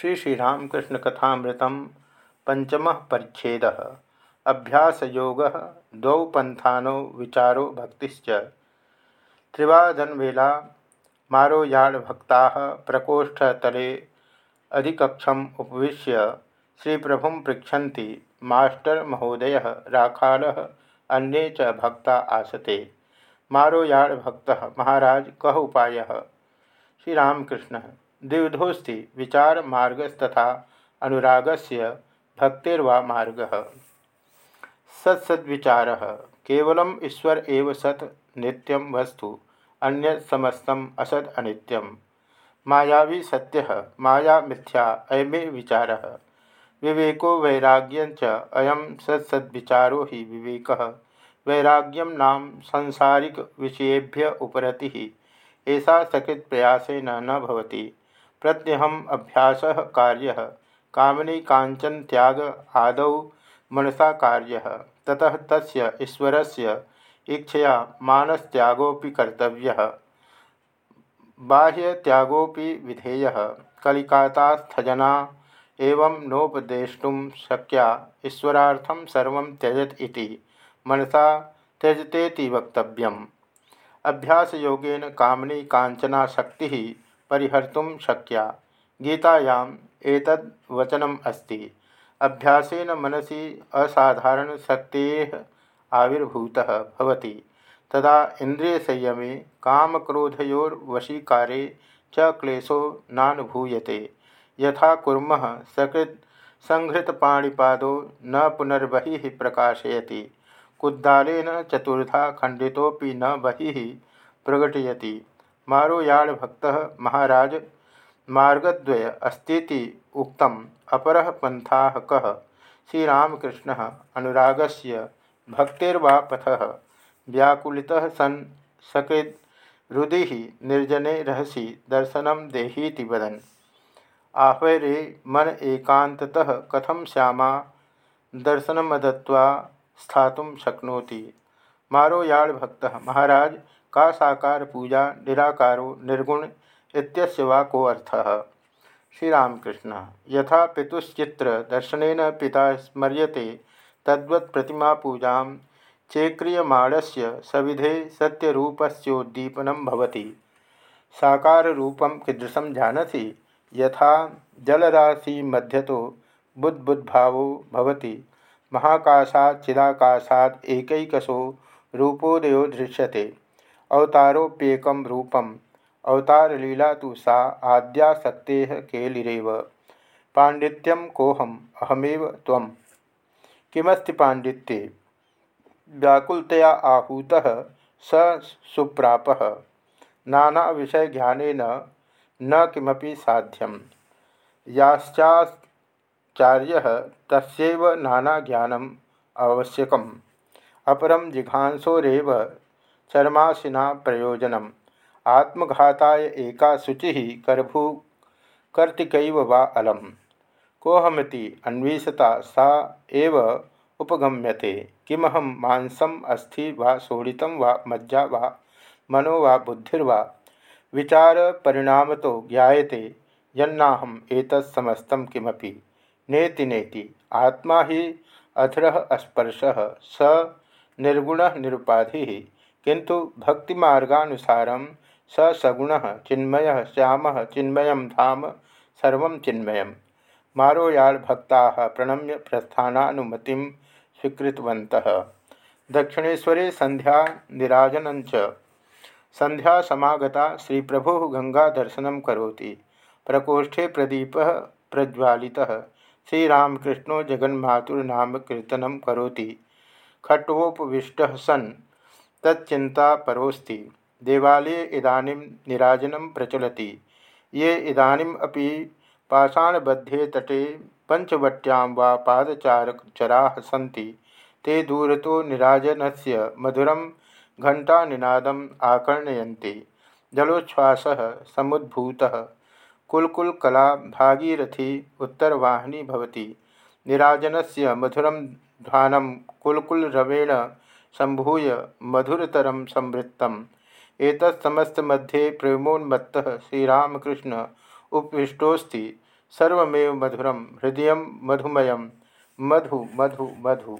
श्री श्रीरामकृष्ण कथामृतम पंचम परिच्छेद। अभ्यास योग दौ पंथानो विचारो भक्तिश्च। त्रिवादनवेला मारोयाड़ भक्ता प्रकोष्ठतले अधिकक्षम उपविश्य श्री प्रभु पृछन्ति मास्टर महोदय, राखाल, अन्ये च भक्ता आसते। मारोयाड़ भक्त महाराज कह उपाय? श्रीरामकृष्ण। द्विधोस्ति विचार मार्गस्तथा अनुरागस्य भक्तिर्वा मार्ग। सत्सद्विचार, केवलम ईश्वर एव सत् नित्यम वस्तु अन्य समस्तम असद अनित्यम। मायावी सत्य, माया मिथ्या, अयमे विचार। विवेको वैराग्यंच अयम सत्सद्विचारो ही विवेक। वैराग्यम नाम संसारिक विषयेभ्य उपरति। ऐसा सकृत प्रयासेन न प्रत्यहम अभ्यास कार्य। कामनी कांचन त्याग आदौ मनसा कार्य। ततः तस्य ईश्वरस्य इच्छया मानस्त्यागोपि कर्तव्य। बाह्य त्यागोपि विधेय। कलिकातास्थजना एवं नोपदेष्टुं शक्या ईश्वरार्थं सर्वं त्यजत इति मनसा त्यजतेति वक्तव्यम्। अभ्यासयोगेन कामनी कांचना शक्ति परिहर्तुं शक्या। गीतायाम् एतद् वचनम् अस्ति। अभ्यासेन मनसि असाधारणशक्तेः आविर्भूतः भवति। तदा इन्द्रियसंयमे कामक्रोधयोर्वशीकारे च क्लेशो नानुभूयते। यथा कुर्मः सकृत् संहृतपाणिपादो न पुनर्बहिः प्रकाशयति। कुद्दालेन चतुर्धा खंडितोपि न बहि प्रकटयति। मारोयाड़ भक्त महाराज, मार्गद्वय अस्ती उक्तम अपर पंथा कह श्रीरामकृष्ण अनुरागस्य भक्तिर्वा पथ व्याकुलितः सन् सकृद रुदि निर्जने रहसि दर्शन देहीति वदन्। आह्वरे मन एकांततः कथम श्यामा? दर्शनमदत्वा स्थातुं शक्नोति। मारोयाड़ भक्त, महाराज, का साकार, पूजा, निराकारो, निर्गुण इत्यस्य वा को अर्थः? श्रीरामकृष्ण, यथा पितुश्चित्र दर्शन पिता स्मर्यते, तद्वत् प्रतिमा पूजा चेक्रियमाणस्य सविधे सत्यरूपस्योद्दीपनं भवति। साकाररूपं कीदृशं जानसि? यथा जलराशि बुद्बुद्भावो भवति। महाकाशात्, चिदाकाशात् एकैकशो रूपोदयो दृश्यते। अवतारोप्येकं रूपम्। अवतारलीला तो सा आद्यासक्तेः केलिरेव। पाण्डित्यं कोहम, अहमेव त्वं। किमस्ति पाण्डित्ये? व्याकुलतया आहूतः स सुप्रापः। नानाविषयज्ञानेन न किमपि साध्यं याश्चाचार्य तस्व नाना ज्ञानम आवश्यकम। अपरम जिघांसोरव चरमाशिना प्रयोजनम। आत्मघाताय एका शुचि करभू कर्तिकैव वा अलम। कोहमति अन्वेषता सा एव उपगम्यते। किमहम मांसम अस्थि वा शोड़ित वा मज्जा वा मनो वा बुद्धिर्वा विचार परिणाम तो ज्ञाते यन्नाहम एतत्समस्तं किमपि। नेति नेति। आत्मा ही अधर स्पर्श स निर्गुण निरुपाधि। किंतु भक्तिमार्गानुसार स सगुण चिन्मय श्याम चिन्मय धाम सर्व चिन्मय मारोयाल भक्ता प्रणम्य प्रस्थानुमति स्वीकृतवत दक्षिणेशरे संध्या निराजन संध्या समागता श्री प्रभु गंगा दर्शन करोति। प्रकोष्ठे प्रदीप प्रज्वालितः। श्रीरामकृष्णो जगन्मातुर्नाम कीर्तन करोति। खट्वोपविष्ट सन्। तच्चिंता परोस्ति देवालये इदानीं निराजनं प्रचलति। ये इदानीम् पाषाणबद्धे तटे पञ्चवट्यां वा पादचारचराः सन्ति, ते दूर तो दूरतो निराजनस्य मधुरं घण्टानिनादम् आकर्णयन्ति। जलोच्छ्वासः समुद्भूतः। कुलकुल कला भागीरथी उत्तरवाहिनी निराजन से मधुर ध्वान कुलकुल रवेण संभूय मधुरतर समस्त मध्ये प्रेमोन्मत्त श्रीरामकृष्ण उपविष्टोस्ति सर्वमेव मधुरम हृदय मधुमय। मधु मधु मधु।